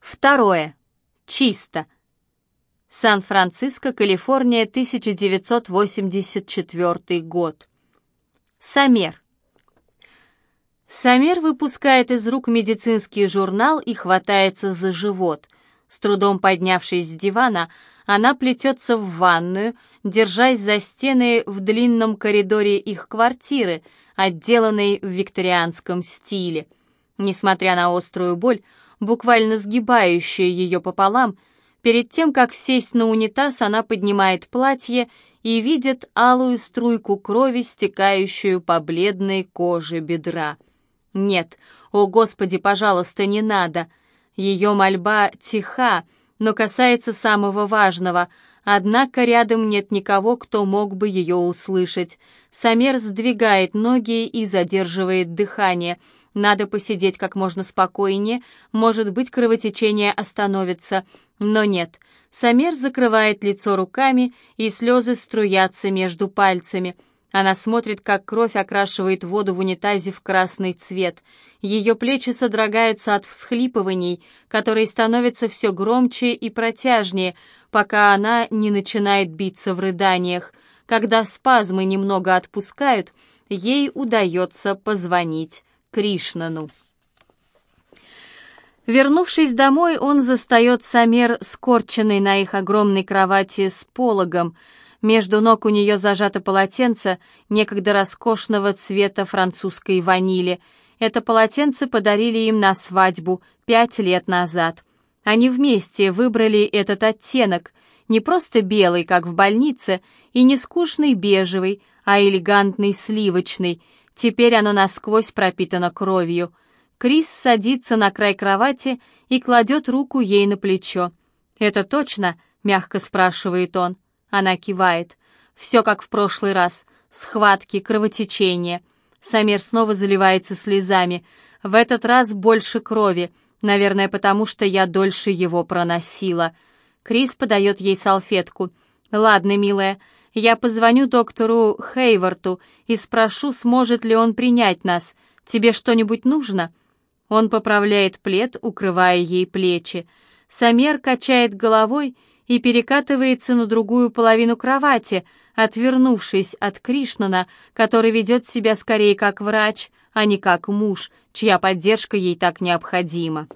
Второе. Чисто. Сан-Франциско, Калифорния, 1984 год. Самер. Самер выпускает из рук медицинский журнал и хватается за живот. С трудом поднявшись с дивана, она плетется в ванную, держась за стены в длинном коридоре их квартиры, отделанной в викторианском стиле. Несмотря на острую боль, буквально сгибающую ее пополам, перед тем, как сесть на унитаз, она поднимает платье и видит алую струйку крови, стекающую по бледной коже бедра. Нет, о Господи, пожалуйста, не надо. Ее мольба тиха, но касается самого важного. Однако рядом нет никого, кто мог бы ее услышать. Самер сдвигает ноги и задерживает дыхание. Надо посидеть как можно спокойнее, может быть, кровотечение остановится. Но нет. Самер закрывает лицо руками, и слезы струятся между пальцами — она смотрит, как кровь окрашивает воду в унитазе в красный цвет. Ее плечи содрогаются от всхлипываний, которые становятся все громче и протяжнее, пока она не начинает биться в рыданиях. Когда спазмы немного отпускают, ей удается позвонить Кришнану. Вернувшись домой, он застает Самер скорченный на их огромной кровати с пологом — между ног у нее зажато полотенце некогда роскошного цвета французской ванили. Это полотенце подарили им на свадьбу пять лет назад. Они вместе выбрали этот оттенок, не просто белый, как в больнице, и не скучный бежевый, а элегантный сливочный. Теперь оно насквозь пропитано кровью. Крис садится на край кровати и кладет руку ей на плечо. «Это точно?» — мягко спрашивает он. Она кивает. Все как в прошлый раз. Схватки, кровотечение. Самир снова заливается слезами. В этот раз больше крови. Наверное, потому что я дольше его проносила. Крис подает ей салфетку. «Ладно, милая, я позвоню доктору Хейварту и спрошу, сможет ли он принять нас. Тебе что-нибудь нужно?» Он поправляет плед, укрывая ей плечи. Самер качает головой и перекатывается на другую половину кровати, отвернувшись от Кришнана, который ведет себя скорее как врач, а не как муж, чья поддержка ей так необходима.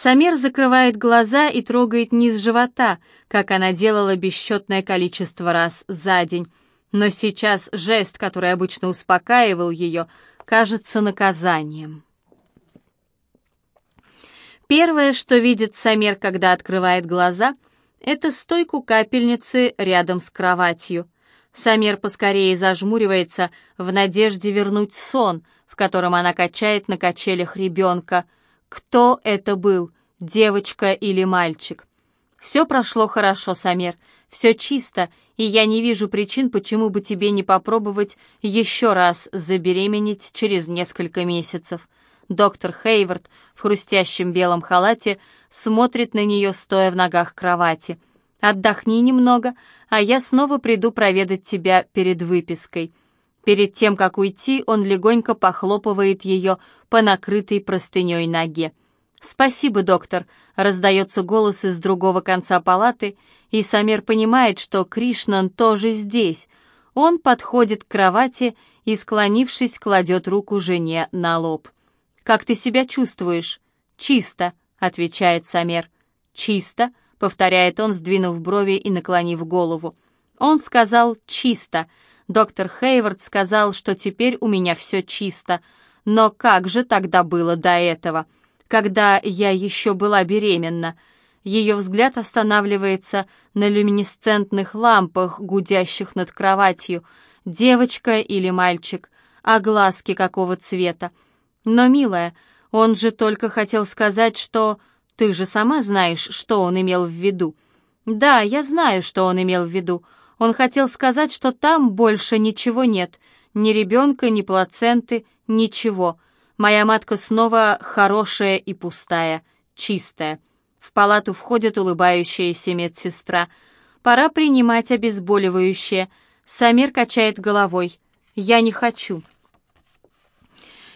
Самер закрывает глаза и трогает низ живота, как она делала бесчетное количество раз за день. Но сейчас жест, который обычно успокаивал ее, кажется наказанием. Первое, что видит Самер, когда открывает глаза, это стойку капельницы рядом с кроватью. Самер поскорее зажмуривается в надежде вернуть сон, в котором она качает на качелях ребенка. Кто это был, девочка или мальчик? Все прошло хорошо, Самер, все чисто, и я не вижу причин, почему бы тебе не попробовать еще раз забеременеть через несколько месяцев. Доктор Хейвард в хрустящем белом халате смотрит на нее, стоя в ногах кровати. «Отдохни немного, а я снова приду проведать тебя перед выпиской». Перед тем, как уйти, он легонько похлопывает ее по накрытой простыней ноге. «Спасибо, доктор», — раздается голос из другого конца палаты, и Самер понимает, что Кришнан тоже здесь. Он подходит к кровати и, склонившись, кладет руку жене на лоб. «Как ты себя чувствуешь?» «Чисто», — отвечает Самер. «Чисто», — повторяет он, сдвинув брови и наклонив голову. Он сказал «чисто». Доктор Хейвард сказал, что теперь у меня все чисто. Но как же тогда было до этого, когда я еще была беременна? Ее взгляд останавливается на люминесцентных лампах, гудящих над кроватью. Девочка или мальчик? А глазки какого цвета? Но, милая, он же только хотел сказать, что... Ты же сама знаешь, что он имел в виду. Да, я знаю, что он имел в виду. Он хотел сказать, что там больше ничего нет. Ни ребенка, ни плаценты, ничего. Моя матка снова хорошая и пустая, чистая. В палату входит улыбающаяся медсестра. Пора принимать обезболивающее. Самир качает головой. Я не хочу.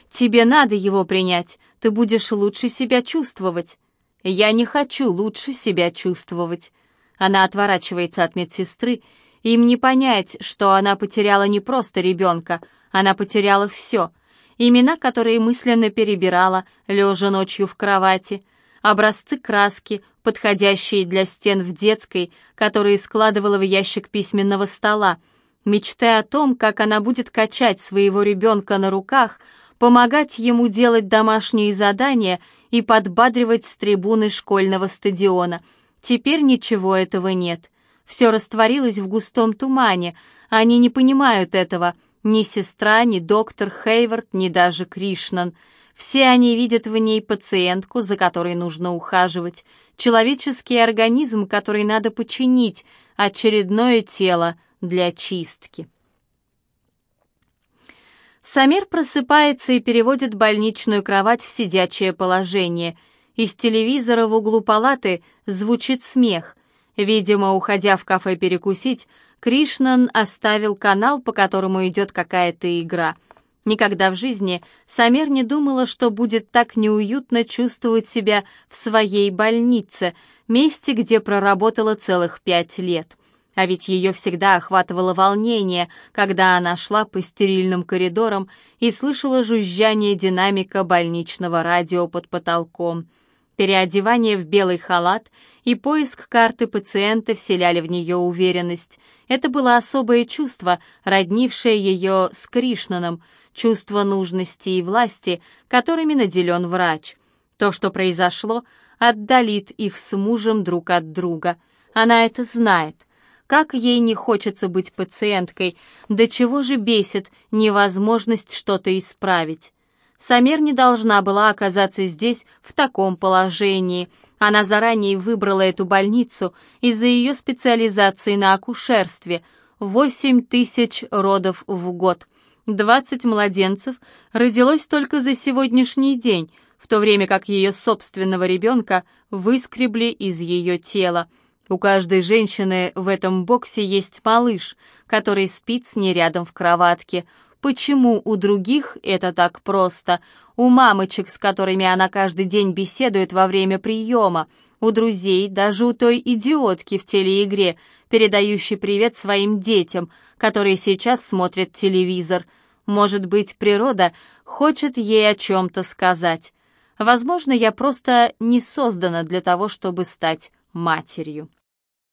«Тебе надо его принять. ты будешь лучше себя чувствовать. Я не хочу лучше себя чувствовать. Она отворачивается от медсестры, им не понять, что она потеряла не просто ребенка, она потеряла все. Имена, которые мысленно перебирала, лежа ночью в кровати, образцы краски, подходящие для стен в детской, которые складывала в ящик письменного стола, мечтая о том, как она будет качать своего ребенка на руках, помогать ему делать домашние задания и подбадривать с трибуны школьного стадиона. Теперь ничего этого нет. Все растворилось в густом тумане. Они не понимают этого. Ни сестра, ни доктор Хейвард, ни даже Кришнан. Все они видят в ней пациентку, за которой нужно ухаживать, человеческий организм, который надо починить, очередное тело для чистки. Самир просыпается и переводит больничную кровать в сидячее положение. Из телевизора в углу палаты звучит смех. Видимо, уходя в кафе перекусить, Кришнан оставил канал, по которому идет какая-то игра. Никогда в жизни Самер не думала, что будет так неуютно чувствовать себя в своей больнице, месте, где проработала целых пять лет. А ведь ее всегда охватывало волнение, когда она шла по стерильным коридорам и слышала жужжание динамика больничного радио под потолком. Переодевание в белый халат и поиск карты пациента вселяли в нее уверенность. Это было особое чувство, роднившее ее с Кришнаном, чувство нужности и власти, которыми наделен врач. То, что произошло, отдалит их с мужем друг от друга. Она это знает — как ей не хочется быть пациенткой, до чего же бесит невозможность что-то исправить. Самер не должна была оказаться здесь в таком положении. Она заранее выбрала эту больницу из-за ее специализации на акушерстве. Восемь тысяч родов в год. Двадцать младенцев родилось только за сегодняшний день, в то время как ее собственного ребенка выскребли из ее тела. У каждой женщины в этом боксе есть малыш, который спит с ней рядом в кроватке. Почему у других это так просто? У мамочек, с которыми она каждый день беседует во время приема, у друзей, даже у той идиотки в телеигре, передающей привет своим детям, которые сейчас смотрят телевизор. Может быть, природа хочет ей о чем-то сказать. Возможно, я просто не создана для того, чтобы стать матерью.